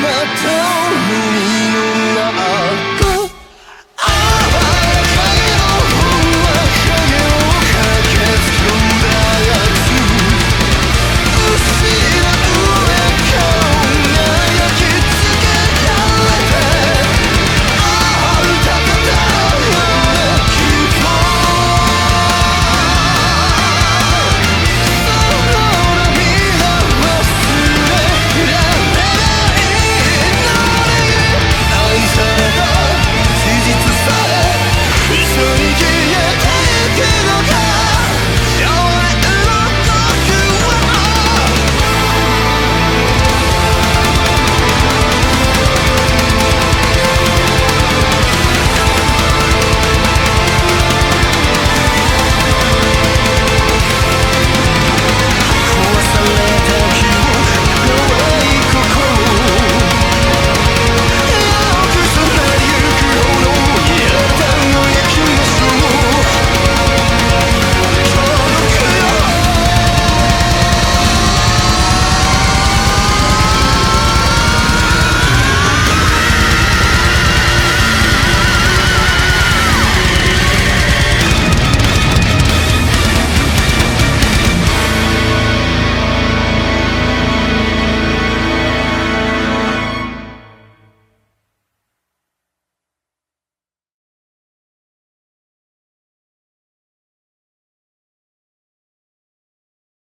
また海の中